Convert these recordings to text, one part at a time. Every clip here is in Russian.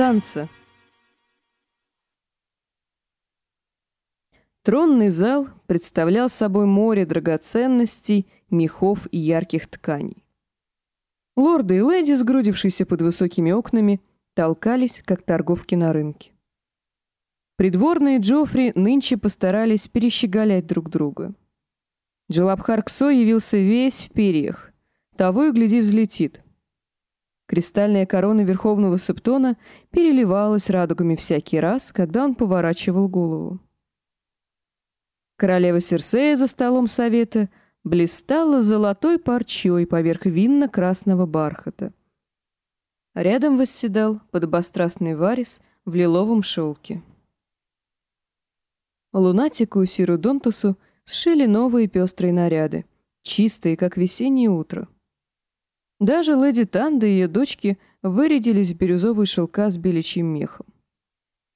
Санса. Тронный зал представлял собой море драгоценностей, мехов и ярких тканей. Лорды и леди, сгрудившиеся под высокими окнами, толкались, как торговки на рынке. Придворные Джоффри нынче постарались перещеголять друг друга. Джалабхарксо явился весь в перьях, того и гляди взлетит. Кристальная корона Верховного Септона переливалась радугами всякий раз, когда он поворачивал голову. Королева Серсея за столом совета блистала золотой парчой поверх винно-красного бархата. Рядом восседал подобострастный варис в лиловом шелке. Лунатику и Сирудонтусу сшили новые пестрые наряды, чистые, как весеннее утро. Даже леди Танда и ее дочки вырядились в бирюзовые шелка с беличьим мехом.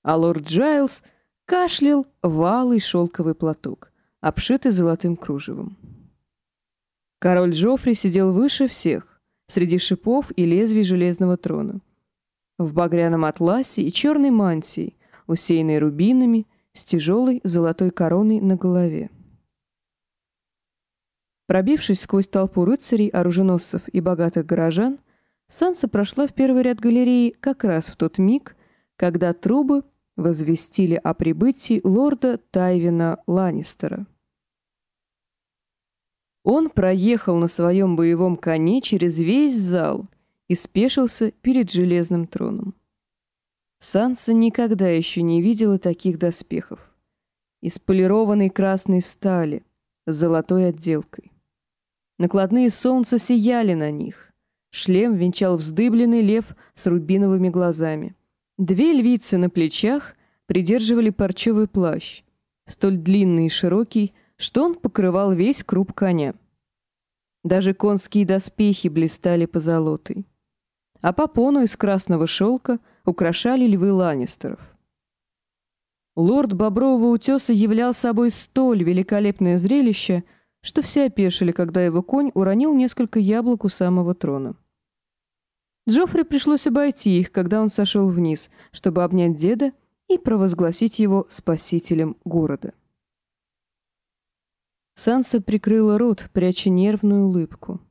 А лорд Джайлз — кашлял валый шелковый платок, обшитый золотым кружевом. Король Джоффри сидел выше всех, среди шипов и лезвий железного трона. В багряном атласе и черной мантии, усеянной рубинами, с тяжелой золотой короной на голове. Пробившись сквозь толпу рыцарей, оруженосцев и богатых горожан, Санса прошла в первый ряд галереи как раз в тот миг, когда трубы возвестили о прибытии лорда Тайвина Ланнистера. Он проехал на своем боевом коне через весь зал и спешился перед железным троном. Санса никогда еще не видела таких доспехов. Из полированной красной стали, с золотой отделкой. Накладные солнца сияли на них. Шлем венчал вздыбленный лев с рубиновыми глазами. Две львицы на плечах придерживали парчевый плащ, столь длинный и широкий, что он покрывал весь круп коня. Даже конские доспехи блистали позолотой. А попону из красного шелка украшали львы Ланнистеров. Лорд Бобрового утеса являл собой столь великолепное зрелище, что все опешили, когда его конь уронил несколько яблок у самого трона. Джоффри пришлось обойти их, когда он сошел вниз, чтобы обнять деда и провозгласить его спасителем города. Санса прикрыла рот, пряча нервную улыбку.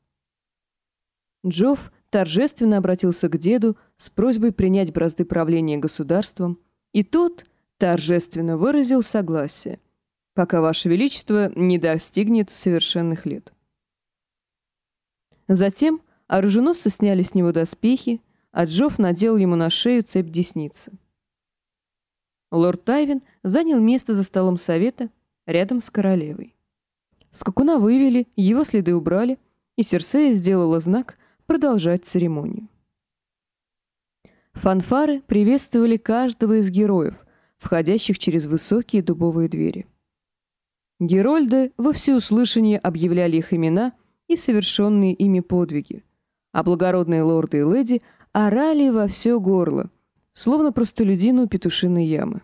Джофф торжественно обратился к деду с просьбой принять бразды правления государством, и тот торжественно выразил согласие, пока Ваше Величество не достигнет совершенных лет. Затем Оруженосцы сняли с него доспехи, а Джофф надел ему на шею цепь десницы. Лорд Тайвин занял место за столом совета рядом с королевой. Скакуна вывели, его следы убрали, и Серсея сделала знак продолжать церемонию. Фанфары приветствовали каждого из героев, входящих через высокие дубовые двери. Герольды во всеуслышание объявляли их имена и совершенные ими подвиги, а благородные лорды и леди орали во все горло, словно простолюдину петушиной ямы.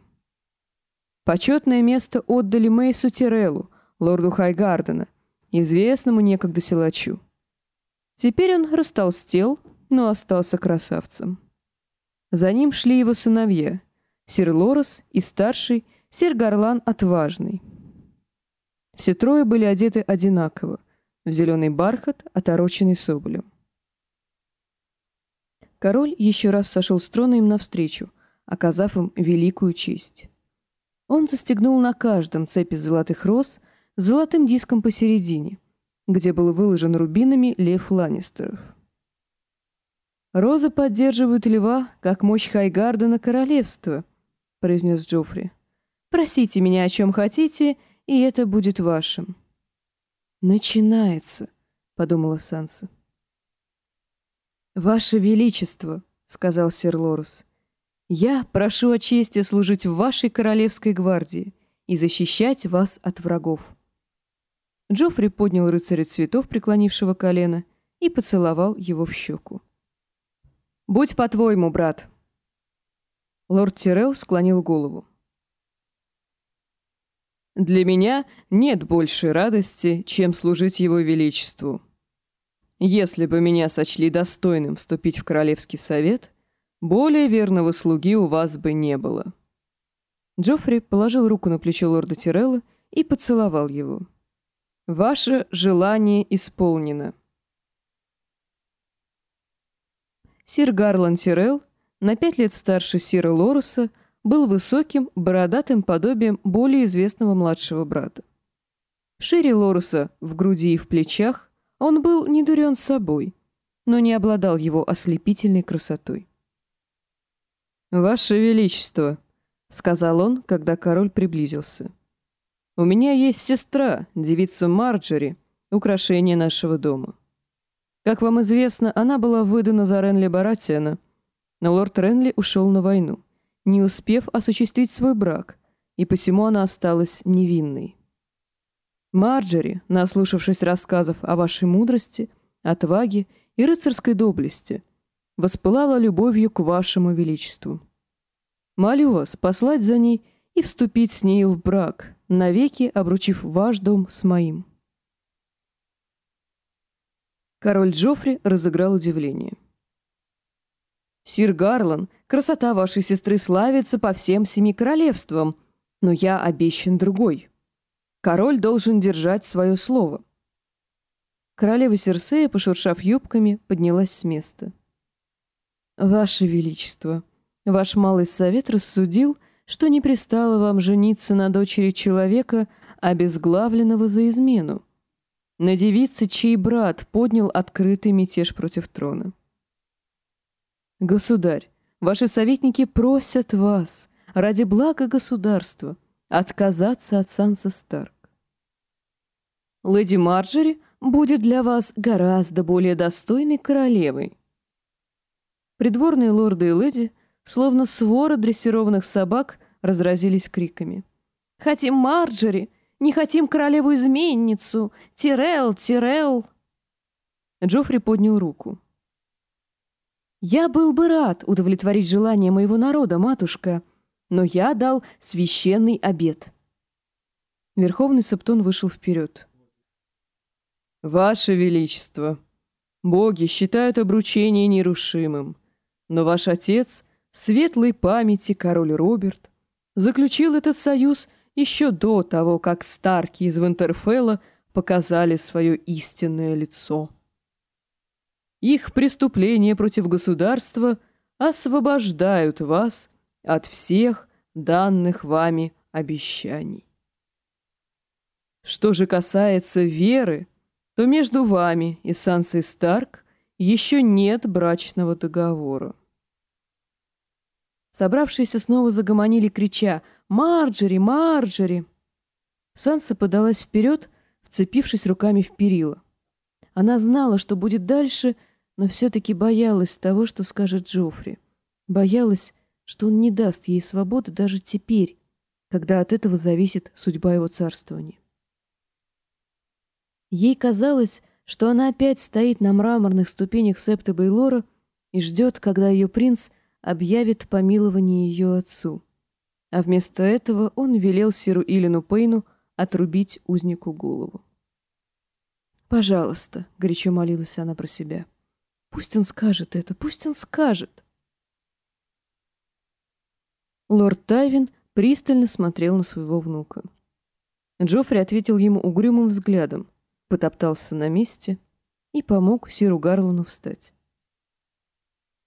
Почетное место отдали Мейсу Тиреллу, лорду Хайгардена, известному некогда силачу. Теперь он растолстел, но остался красавцем. За ним шли его сыновья, сир Лорес и старший сир Гарлан Отважный. Все трое были одеты одинаково, в зеленый бархат, отороченный соболем. Король еще раз сошел с трона им навстречу, оказав им великую честь. Он застегнул на каждом цепи золотых роз золотым диском посередине, где был выложен рубинами лев Ланнистеров. «Розы поддерживают льва, как мощь Хайгардена королевства», — произнес Джоффри. «Просите меня о чем хотите, и это будет вашим». «Начинается», — подумала Санса. «Ваше Величество», — сказал сэр Лорес, — «я прошу о чести служить в вашей королевской гвардии и защищать вас от врагов». Джоффри поднял рыцаря цветов, преклонившего колено, и поцеловал его в щеку. «Будь по-твоему, брат!» Лорд Тирелл склонил голову. «Для меня нет большей радости, чем служить его величеству», если бы меня сочли достойным вступить в Королевский совет, Более верного слуги у вас бы не было». Джоффри положил руку на плечо лорда Тирелла и поцеловал его. «Ваше желание исполнено». Сир Гарлан Тирелл, на пять лет старше сира Лоруса, был высоким, бородатым подобием более известного младшего брата. Шире Лоруса в груди и в плечах он был не дурен собой, но не обладал его ослепительной красотой. «Ваше Величество», — сказал он, когда король приблизился, — «у меня есть сестра, девица Марджори, украшение нашего дома. Как вам известно, она была выдана за Ренли Баратиана, но лорд Ренли ушел на войну, не успев осуществить свой брак, и посему она осталась невинной. Марджори, наслушавшись рассказов о вашей мудрости, отваге и рыцарской доблести, воспылала любовью к вашему величеству. Молю вас послать за ней и вступить с нею в брак, навеки обручив ваш дом с моим. Король Джоффри разыграл удивление. «Сир Гарлан, красота вашей сестры славится по всем семи королевствам, но я обещан другой. Король должен держать свое слово». Королева Серсея, пошуршав юбками, поднялась с места. «Ваше Величество, ваш малый совет рассудил, что не пристало вам жениться на дочери человека, обезглавленного за измену, на девице, чей брат поднял открытый мятеж против трона. Государь, ваши советники просят вас, ради блага государства, отказаться от Санса Старк. Леди Марджери будет для вас гораздо более достойной королевой. Придворные лорды и леди, словно свора дрессированных собак, разразились криками. «Хотим Марджери! Не хотим королеву-изменницу! Тирел! Тирел!» Джоффри поднял руку. «Я был бы рад удовлетворить желание моего народа, матушка, но я дал священный обет». Верховный Септон вышел вперед. «Ваше Величество, боги считают обручение нерушимым. Но ваш отец, светлой памяти король Роберт, заключил этот союз еще до того, как Старки из Винтерфелла показали свое истинное лицо. Их преступления против государства освобождают вас от всех данных вами обещаний. Что же касается веры, то между вами и Сансой Старк еще нет брачного договора. Собравшиеся снова загомонили, крича «Марджери! Марджери!». Санса подалась вперед, вцепившись руками в перила. Она знала, что будет дальше, но все-таки боялась того, что скажет Джоффри. Боялась, что он не даст ей свободы даже теперь, когда от этого зависит судьба его царствования. Ей казалось, что она опять стоит на мраморных ступенях Септа Бейлора и ждет, когда ее принц объявит помилование ее отцу. А вместо этого он велел Сиру Илину Пейну отрубить узнику голову. «Пожалуйста», — горячо молилась она про себя, — «пусть он скажет это, пусть он скажет». Лорд Тайвин пристально смотрел на своего внука. Джоффри ответил ему угрюмым взглядом, потоптался на месте и помог Сиру Гарлану встать.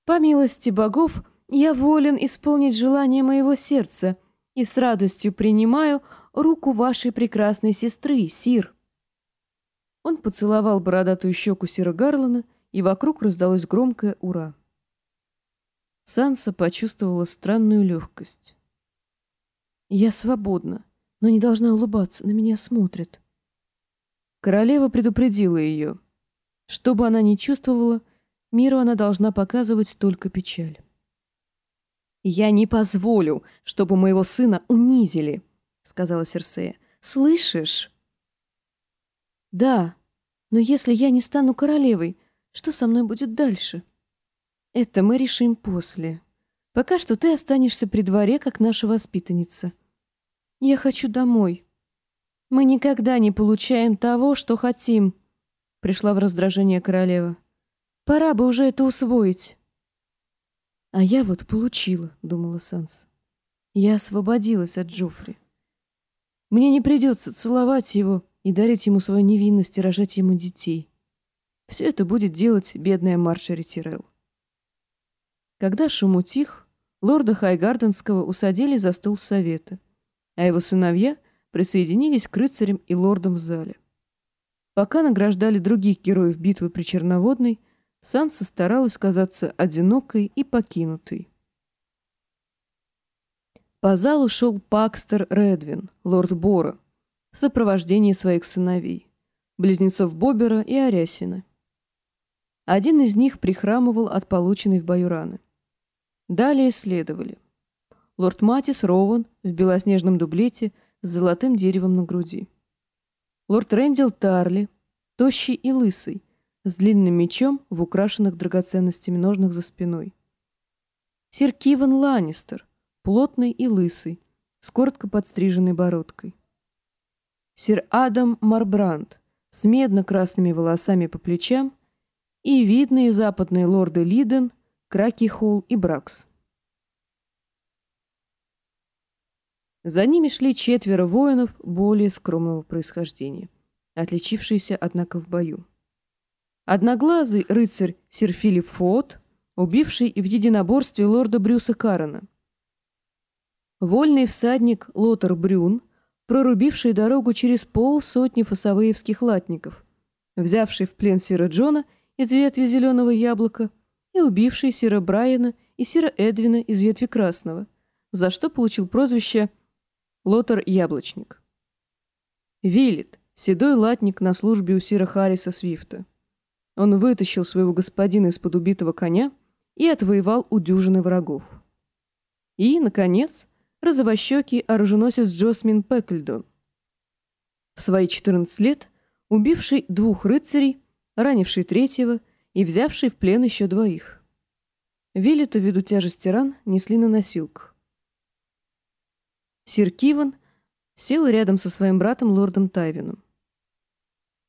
По милости богов, я волен исполнить желание моего сердца и с радостью принимаю руку вашей прекрасной сестры, Сир. Он поцеловал бородатую щеку Сира Гарлана, и вокруг раздалось громкое «Ура!». Санса почувствовала странную легкость. «Я свободна, но не должна улыбаться, на меня смотрят». Королева предупредила ее. Что бы она ни чувствовала, Миру она должна показывать только печаль. «Я не позволю, чтобы моего сына унизили», — сказала Серсея. «Слышишь?» «Да, но если я не стану королевой, что со мной будет дальше?» «Это мы решим после. Пока что ты останешься при дворе, как наша воспитанница. Я хочу домой. Мы никогда не получаем того, что хотим», — пришла в раздражение королева. Пора бы уже это усвоить. «А я вот получила», — думала Санса. «Я освободилась от Джоффри. Мне не придется целовать его и дарить ему свою невинность и рожать ему детей. Все это будет делать бедная Маршери Тирелл». Когда шум утих, лорда Хайгарденского усадили за стол совета, а его сыновья присоединились к рыцарям и лордам в зале. Пока награждали других героев битвы при Черноводной, Санса старалась казаться одинокой и покинутой. По залу шел Пакстер Редвин, лорд Бора, в сопровождении своих сыновей, близнецов Бобера и Арясина. Один из них прихрамывал от полученной в бою раны. Далее следовали. Лорд Матис Роуэн в белоснежном дублете с золотым деревом на груди. Лорд Рэндил Тарли, тощий и лысый, с длинным мечом в украшенных драгоценностями ножнах за спиной. Сир Киван Ланнистер, плотный и лысый, с коротко подстриженной бородкой. Сир Адам Марбранд, с медно-красными волосами по плечам, и видные западные лорды Лиден, Краки Холл и Бракс. За ними шли четверо воинов более скромного происхождения, отличившиеся, однако, в бою. Одноглазый рыцарь сир Филипп Фот, убивший в единоборстве лорда Брюса Карена. Вольный всадник Лотар Брюн, прорубивший дорогу через полсотни фасавеевских латников, взявший в плен сира Джона из ветви зеленого яблока и убивший сира Брайана и сира Эдвина из ветви красного, за что получил прозвище Лотар Яблочник. Виллит, седой латник на службе у сира Харриса Свифта. Он вытащил своего господина из-под убитого коня и отвоевал у дюжины врагов. И, наконец, розовощекий оруженосец Джосмин Пекльдон. В свои 14 лет убивший двух рыцарей, ранивший третьего и взявший в плен еще двоих. Виллету ввиду тяжести ран несли на носилках. Сир Киван сел рядом со своим братом лордом Тайвином.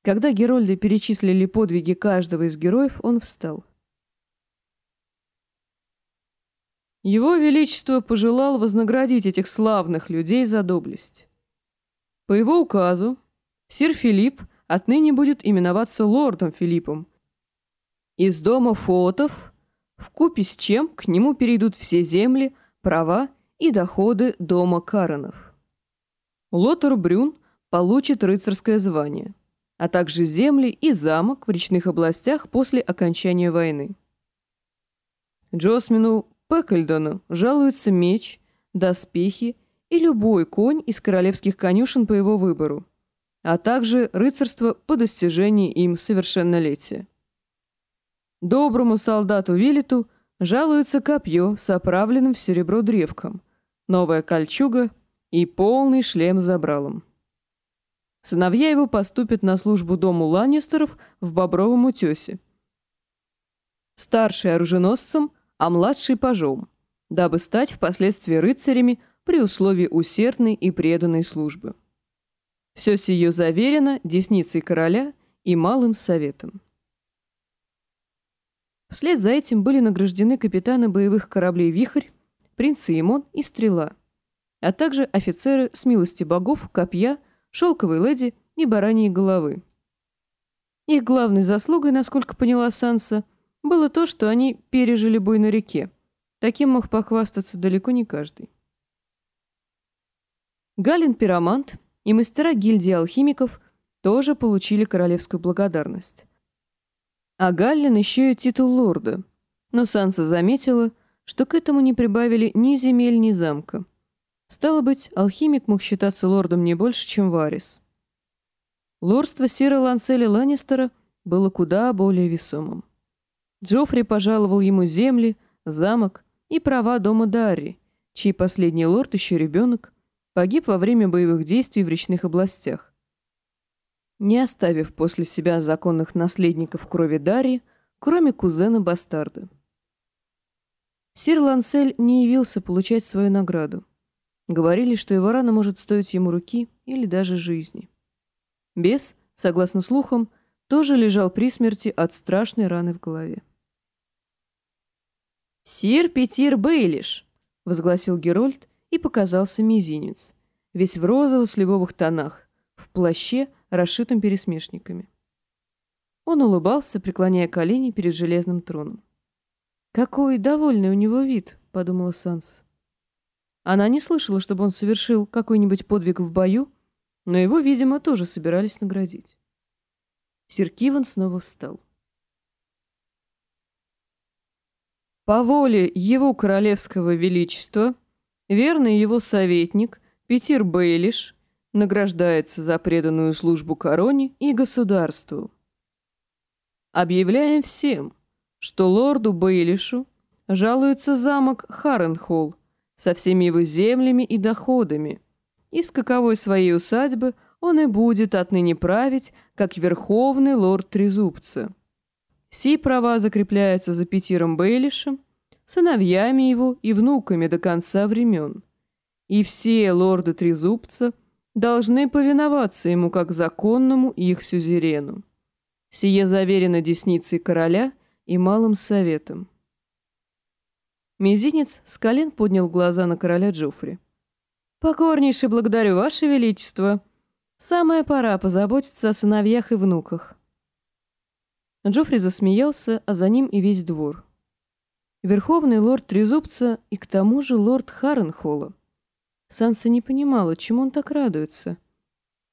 Когда Герольды перечислили подвиги каждого из героев, он встал. Его Величество пожелал вознаградить этих славных людей за доблесть. По его указу, сир Филипп отныне будет именоваться лордом Филиппом. Из дома Фотов, вкупе с чем к нему перейдут все земли, права и доходы дома Каренов. Лотар Брюн получит рыцарское звание, а также земли и замок в речных областях после окончания войны. Джосмину Пекельдону жалуется меч, доспехи и любой конь из королевских конюшен по его выбору, а также рыцарство по достижении им совершеннолетия. Доброму солдату Вилету жалуется копье с оправленным в серебро древком – новая кольчуга и полный шлем с забралом. Сыновья его поступят на службу дому Ланнистеров в Бобровом утесе. Старший оруженосцем, а младший пажом, дабы стать впоследствии рыцарями при условии усердной и преданной службы. Все сие заверено десницей короля и малым советом. Вслед за этим были награждены капитаны боевых кораблей «Вихрь» принц Имон и Стрела, а также офицеры с милости богов, копья, шелковой леди и бараньей головы. Их главной заслугой, насколько поняла Санса, было то, что они пережили бой на реке. Таким мог похвастаться далеко не каждый. Галин Пиромант и мастера гильдии алхимиков тоже получили королевскую благодарность. А Галлин еще и титул лорда. Но Санса заметила, что к этому не прибавили ни земель, ни замка. Стало быть, алхимик мог считаться лордом не больше, чем Варис. Лордство Сира Ланселя Ланнистера было куда более весомым. Джоффри пожаловал ему земли, замок и права дома Дарри, чей последний лорд, еще ребенок, погиб во время боевых действий в речных областях. Не оставив после себя законных наследников крови Дарри, кроме кузена-бастарда. Сир Лансель не явился получать свою награду. Говорили, что его рана может стоить ему руки или даже жизни. Бес, согласно слухам, тоже лежал при смерти от страшной раны в голове. «Сир Петир Бейлиш!» — возгласил Герольд, и показался мизинец, весь в розово-сливовых тонах, в плаще, расшитом пересмешниками. Он улыбался, преклоняя колени перед железным троном. «Какой довольный у него вид!» — подумала Санс. Она не слышала, чтобы он совершил какой-нибудь подвиг в бою, но его, видимо, тоже собирались наградить. Сир Киван снова встал. По воле его королевского величества, верный его советник Петир Бейлиш награждается за преданную службу короне и государству. Объявляем всем, что лорду Бейлишу жалуется замок Харренхолл со всеми его землями и доходами, и с каковой своей усадьбы он и будет отныне править, как верховный лорд Трезубца. Все права закрепляются за Петиром Бейлишем, сыновьями его и внуками до конца времен. И все лорды Трезубца должны повиноваться ему как законному их сюзерену. Сие заверено десницей короля и малым советом. Мизинец с колен поднял глаза на короля Джоффри. «Покорнейше благодарю, Ваше Величество. Самая пора позаботиться о сыновьях и внуках». Джоффри засмеялся, а за ним и весь двор. Верховный лорд Трезубца и к тому же лорд Харренхолла. Санса не понимала, чему он так радуется.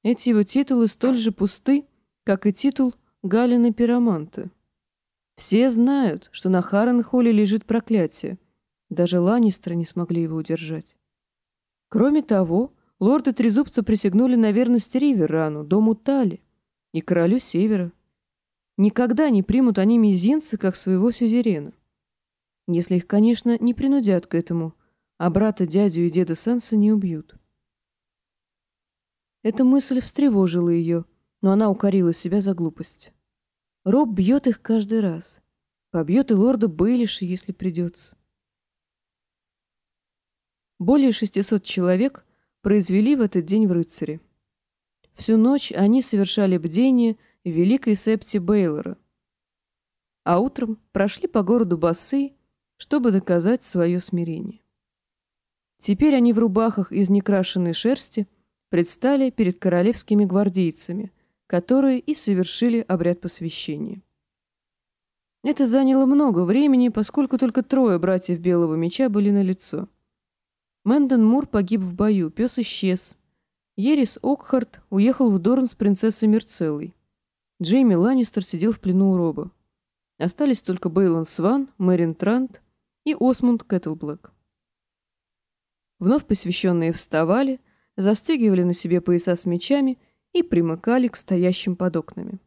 Эти его титулы столь же пусты, как и титул Галины Пироманта. Все знают, что на Харренхолле лежит проклятие. Даже Ланнистеры не смогли его удержать. Кроме того, лорды Трезубца присягнули на верность Риверану, дому Тали и королю Севера. Никогда не примут они мизинцы, как своего сюзерена. Если их, конечно, не принудят к этому, а брата, дядю и деда Сенса не убьют. Эта мысль встревожила ее, но она укорила себя за глупость. Роб бьет их каждый раз. Побьет и лорда Бейлиша, если придется. Более 600 человек произвели в этот день в рыцаре. Всю ночь они совершали бдение – великой септи Бейлора. А утром прошли по городу басы, чтобы доказать свое смирение. Теперь они в рубахах из некрашенной шерсти предстали перед королевскими гвардейцами, которые и совершили обряд посвящения. Это заняло много времени, поскольку только трое братьев Белого Меча были на лицо. Мэндон Мур погиб в бою, пес исчез. Ерис Окхарт уехал в Дорн с принцессой Мерцеллой. Джейми Ланнистер сидел в плену у Роба. Остались только Бейлон Сван, Мэрин Трант и Осмунд Кэтлблэк. Вновь посвященные вставали, застегивали на себе пояса с мечами и примыкали к стоящим под окнами.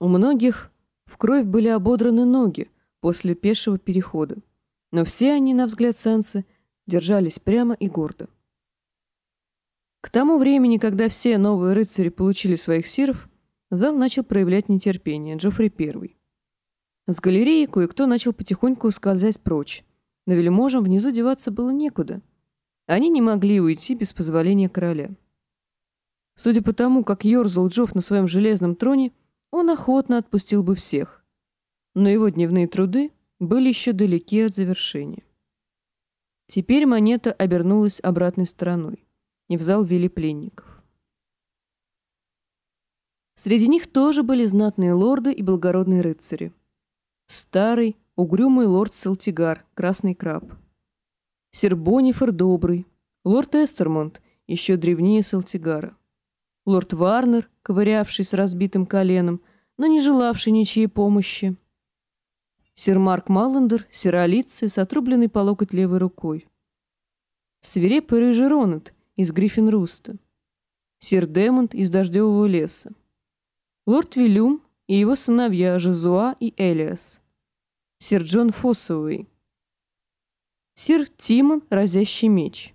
У многих в кровь были ободраны ноги после пешего перехода, но все они, на взгляд Сенсы, держались прямо и гордо. К тому времени, когда все новые рыцари получили своих сиров, Зал начал проявлять нетерпение, Джоффри первый. С галереи кое-кто начал потихоньку ускользать прочь, но вельможам внизу деваться было некуда. Они не могли уйти без позволения короля. Судя по тому, как ерзал Джофф на своем железном троне, он охотно отпустил бы всех. Но его дневные труды были еще далеки от завершения. Теперь монета обернулась обратной стороной, и в зал ввели пленников. Среди них тоже были знатные лорды и благородные рыцари. Старый, угрюмый лорд Салтигар, красный краб. Сир Бонифер добрый, лорд Эстермонт, еще древнее Салтигара. Лорд Варнер, ковырявший с разбитым коленом, но не желавший ничьей помощи. Сир Марк Маллендер, сиролицый, с отрубленной по локоть левой рукой. Свирепый рыжий Ронет из Гриффинруста. Сир Демонт из Дождевого леса лорд Вилюм и его сыновья Жезуа и Элиас, сир Джон Фоссовый, сир Тимон Разящий меч,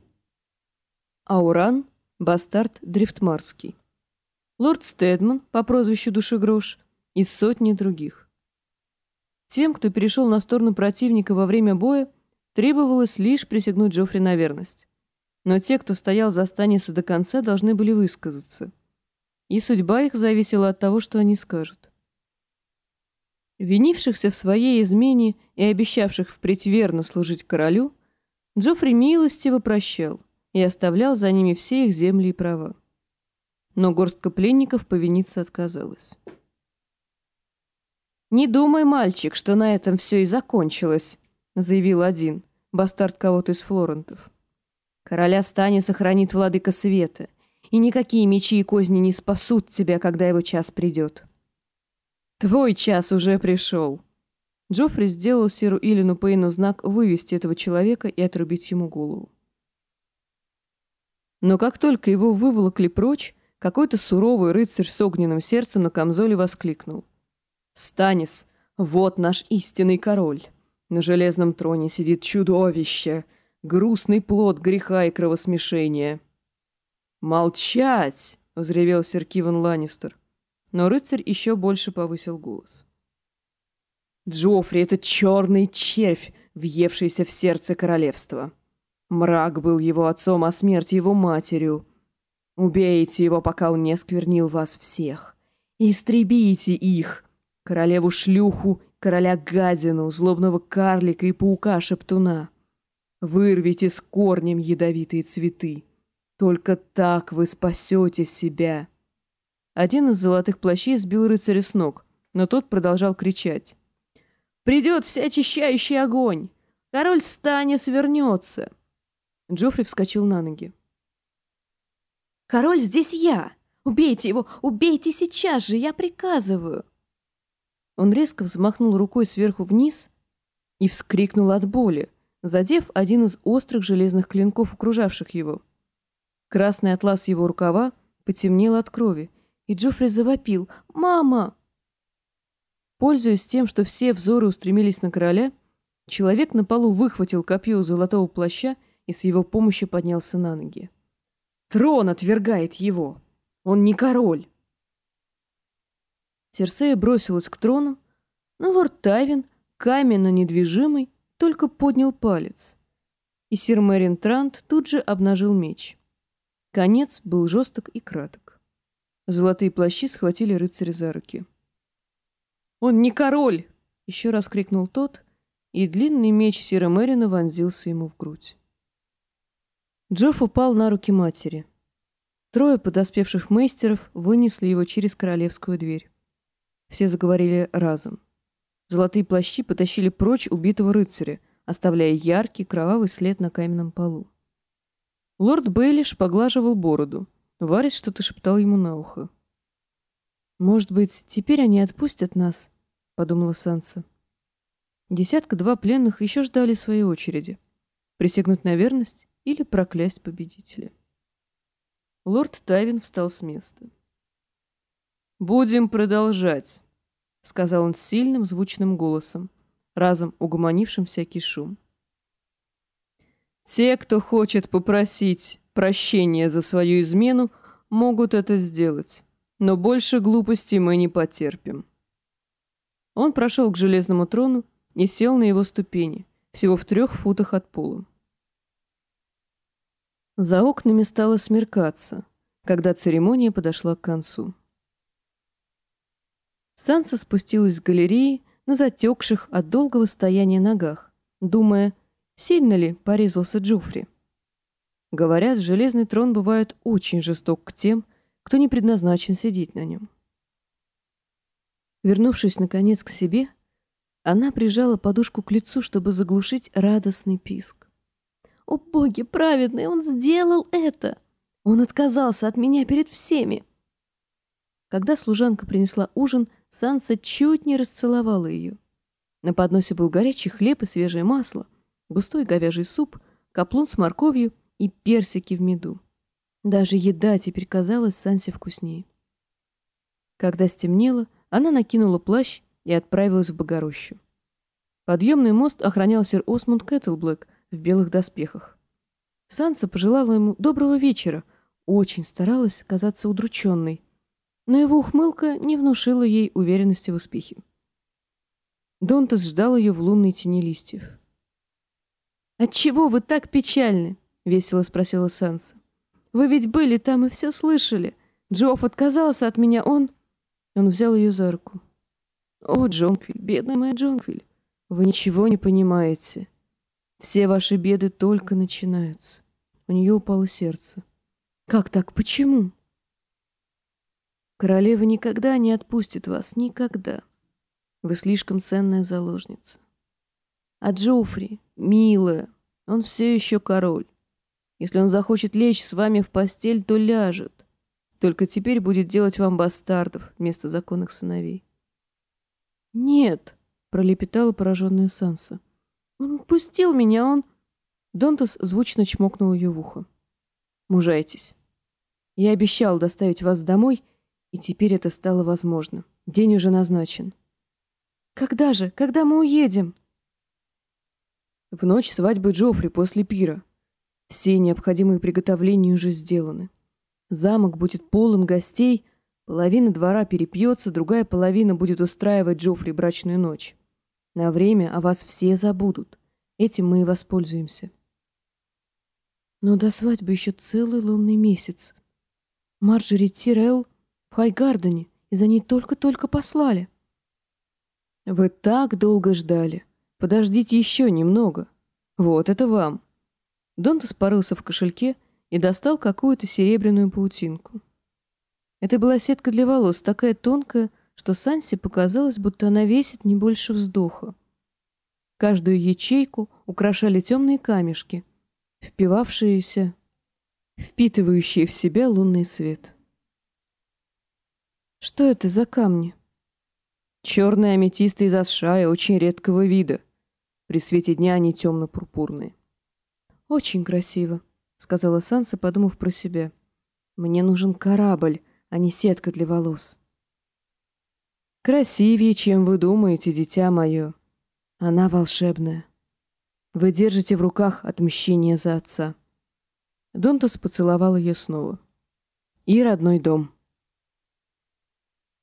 Ауран, бастард Дрифтмарский, лорд Стедман по прозвищу Душегрош и сотни других. Тем, кто перешел на сторону противника во время боя, требовалось лишь присягнуть Джоффри на верность. Но те, кто стоял за Станиса до конца, должны были высказаться – и судьба их зависела от того, что они скажут. Винившихся в своей измене и обещавших впредь верно служить королю, Джоффри милостиво прощал и оставлял за ними все их земли и права. Но горстка пленников повиниться отказалась. «Не думай, мальчик, что на этом все и закончилось», — заявил один, бастард кого-то из флорентов. «Короля Стани сохранит владыка света, и никакие мечи и козни не спасут тебя, когда его час придет». «Твой час уже пришел». Джоффри сделал Сиру Илину Пейну знак вывести этого человека и отрубить ему голову. Но как только его выволокли прочь, какой-то суровый рыцарь с огненным сердцем на камзоле воскликнул — Станис, вот наш истинный король. На железном троне сидит чудовище, грустный плод греха и кровосмешения. «Молчать!» — взревел сэр Киван Ланнистер. Но рыцарь еще больше повысил голос. «Джоффри — это черный червь, въевшийся в сердце королевства. Мрак был его отцом, а смерть его матерью. Убейте его, пока он не осквернил вас всех. Истребите их, королеву-шлюху, короля-гадину, злобного карлика и паука-шептуна. Вырвите с корнем ядовитые цветы. Только так вы спасете себя. Один из золотых плащей сбил рыцаря с ног, но тот продолжал кричать. «Придет всеочищающий огонь! Король встанет, свернется!» Джоффри вскочил на ноги. «Король, здесь я! Убейте его! Убейте сейчас же! Я приказываю!» Он резко взмахнул рукой сверху вниз и вскрикнул от боли, задев один из острых железных клинков, окружавших его. Красный атлас его рукава потемнел от крови, и Джоффри завопил «Мама!». Пользуясь тем, что все взоры устремились на короля, человек на полу выхватил копье золотого плаща и с его помощью поднялся на ноги. «Трон отвергает его! Он не король!» Серсея бросилась к трону, но лорд Тайвин, каменно недвижимый, только поднял палец. И сир Мэрин Трант тут же обнажил меч. Конец был жесток и краток. Золотые плащи схватили рыцаря за руки. «Он не король!» — еще раз крикнул тот, и длинный меч Сира Мэрина вонзился ему в грудь. Джофф упал на руки матери. Трое подоспевших мейстеров вынесли его через королевскую дверь. Все заговорили разом. Золотые плащи потащили прочь убитого рыцаря, оставляя яркий кровавый след на каменном полу. Лорд Бейлиш поглаживал бороду. Варис что-то шептал ему на ухо. «Может быть, теперь они отпустят нас?» — подумала Санса. Десятка-два пленных еще ждали своей очереди. Присягнуть на верность или проклясть победителя. Лорд Тайвин встал с места. «Будем продолжать», — сказал он сильным звучным голосом, разом угомонившим всякий шум. «Те, кто хочет попросить прощения за свою измену, могут это сделать, но больше глупостей мы не потерпим». Он прошел к железному трону и сел на его ступени, всего в трех футах от пола. За окнами стало смеркаться, когда церемония подошла к концу. Санса спустилась с галереи на затекших от долгого стояния ногах, думая, сильно ли порезался Джуфри. Говорят, железный трон бывает очень жесток к тем, кто не предназначен сидеть на нем. Вернувшись, наконец, к себе, она прижала подушку к лицу, чтобы заглушить радостный писк. «О, боги праведные, он сделал это! Он отказался от меня перед всеми!» Когда служанка принесла ужин, Санса чуть не расцеловала ее. На подносе был горячий хлеб и свежее масло, густой говяжий суп, каплун с морковью и персики в меду. Даже еда теперь казалась Сансе вкуснее. Когда стемнело, она накинула плащ и отправилась в Богорощу. Подъемный мост охранял сэр Осмунд Кэтлблэк в белых доспехах. Санса пожелала ему доброго вечера, очень старалась казаться удрученной, но его ухмылка не внушила ей уверенности в успехе. Донтас ждал ее в лунной тени листьев. «Отчего вы так печальны?» — весело спросила Санса. «Вы ведь были там и все слышали. Джофф отказался от меня, он...» Он взял ее за руку. О, Джонквиль, бедная моя Джонквиль, вы ничего не понимаете. Все ваши беды только начинаются. У нее упало сердце. Как так? Почему? Королева никогда не отпустит вас, никогда. Вы слишком ценная заложница. А Джоффри, милая, он все еще король. Если он захочет лечь с вами в постель, то ляжет. Только теперь будет делать вам бастардов вместо законных сыновей. «Нет», — пролепетала пораженная Санса. «Он пустил меня, он...» Донтас звучно чмокнул ее в ухо. «Мужайтесь. Я обещал доставить вас домой, и теперь это стало возможно. День уже назначен». «Когда же? Когда мы уедем?» В ночь свадьбы Джоффри после пира. Все необходимые приготовления уже сделаны. Замок будет полон гостей, половина двора перепьется, другая половина будет устраивать Джоффри брачную ночь. На время о вас все забудут. Этим мы и воспользуемся. Но до свадьбы еще целый лунный месяц. Марджери Тирелл в Хайгардене, и за ней только-только послали. Вы так долго ждали. Подождите еще немного. Вот это вам. Донтас порылся в кошельке и достал какую-то серебряную паутинку. Это была сетка для волос, такая тонкая, что Сансе показалось, будто она весит не больше вздоха. Каждую ячейку украшали темные камешки, впивавшиеся, впитывающие в себя лунный свет. Что это за камни? Черные аметисты из Асшая очень редкого вида. При свете дня они темно-пурпурные. «Очень красиво», — сказала Санса, подумав про себя. «Мне нужен корабль, а не сетка для волос». «Красивее, чем вы думаете, дитя мое. Она волшебная. Вы держите в руках отмщение за отца». Донтас поцеловал ее снова. «И родной дом».